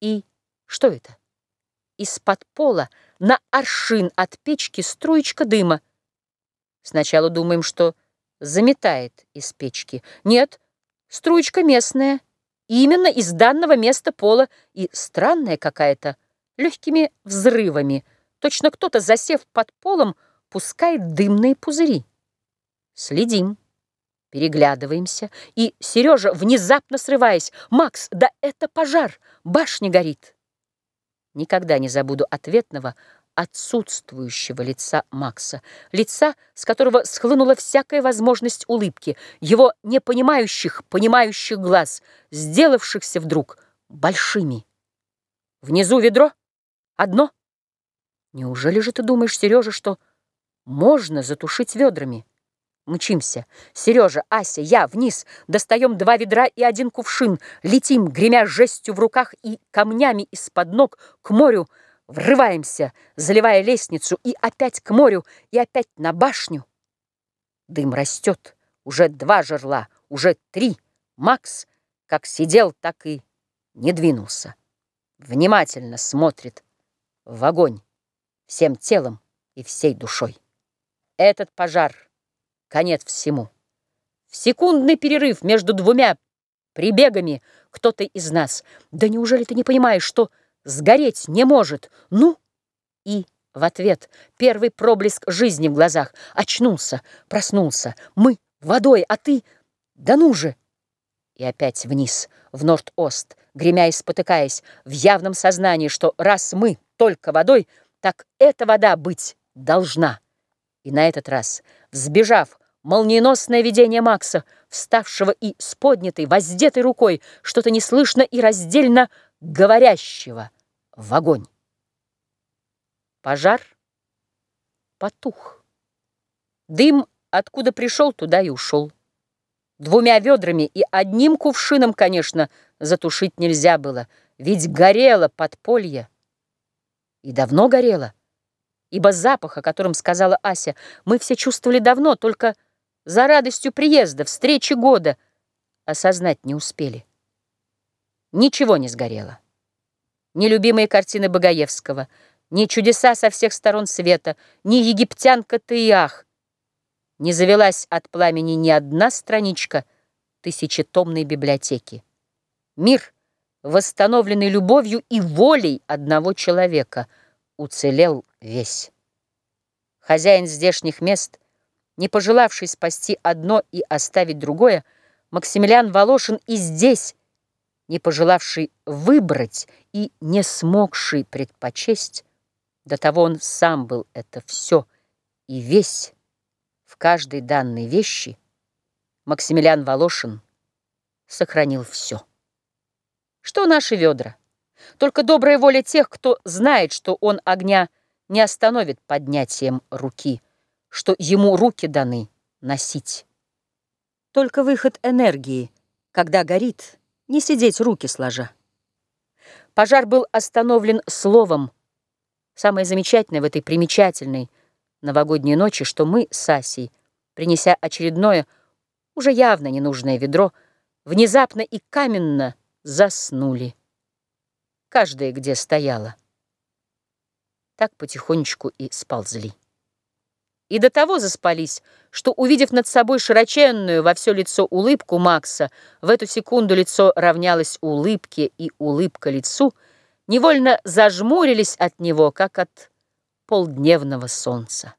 И что это? Из-под пола на аршин от печки струечка дыма. Сначала думаем, что заметает из печки. Нет, струечка местная, именно из данного места пола и странная какая-то, легкими взрывами. Точно кто-то, засев под полом, пускает дымные пузыри. Следим, переглядываемся, и Сережа, внезапно срываясь, «Макс, да это пожар, башня горит!» Никогда не забуду ответного, отсутствующего лица Макса, лица, с которого схлынула всякая возможность улыбки, его непонимающих, понимающих глаз, сделавшихся вдруг большими. Внизу ведро? Одно? Неужели же ты думаешь, Сережа, что можно затушить ведрами? Мчимся. Сережа, Ася, я вниз. Достаем два ведра и один кувшин. Летим, гремя жестью в руках и камнями из-под ног к морю. Врываемся, заливая лестницу, и опять к морю, и опять на башню. Дым растет. Уже два жерла, уже три. Макс, как сидел, так и не двинулся. Внимательно смотрит в огонь всем телом и всей душой. Этот пожар — конец всему. В секундный перерыв между двумя прибегами кто-то из нас. Да неужели ты не понимаешь, что сгореть не может? Ну, и в ответ первый проблеск жизни в глазах. Очнулся, проснулся. Мы водой, а ты... Да ну же! И опять вниз, в Норд-Ост, гремя и спотыкаясь, в явном сознании, что раз мы только водой, так эта вода быть должна. И на этот раз, взбежав, молниеносное видение Макса, вставшего и с поднятой, воздетой рукой, что-то неслышно и раздельно говорящего в огонь. Пожар потух. Дым, откуда пришел, туда и ушел. Двумя ведрами и одним кувшином, конечно, затушить нельзя было, ведь горело подполье. И давно горело ибо запах, о котором сказала Ася, мы все чувствовали давно, только за радостью приезда, встречи года осознать не успели. Ничего не сгорело. Ни любимые картины Богоевского, ни чудеса со всех сторон света, ни египтянка Таиах. Не завелась от пламени ни одна страничка тысячетомной библиотеки. Мир, восстановленный любовью и волей одного человека — уцелел весь. Хозяин здешних мест, не пожелавший спасти одно и оставить другое, Максимилиан Волошин и здесь, не пожелавший выбрать и не смогший предпочесть, до того он сам был это все и весь в каждой данной вещи Максимилиан Волошин сохранил все. Что наши ведра? Только добрая воля тех, кто знает, что он огня не остановит поднятием руки, что ему руки даны носить. Только выход энергии, когда горит, не сидеть руки сложа. Пожар был остановлен словом. Самое замечательное в этой примечательной новогодней ночи, что мы с Асей, принеся очередное, уже явно ненужное ведро, внезапно и каменно заснули каждая где стояла. Так потихонечку и сползли. И до того заспались, что, увидев над собой широченную во все лицо улыбку Макса, в эту секунду лицо равнялось улыбке, и улыбка лицу, невольно зажмурились от него, как от полдневного солнца.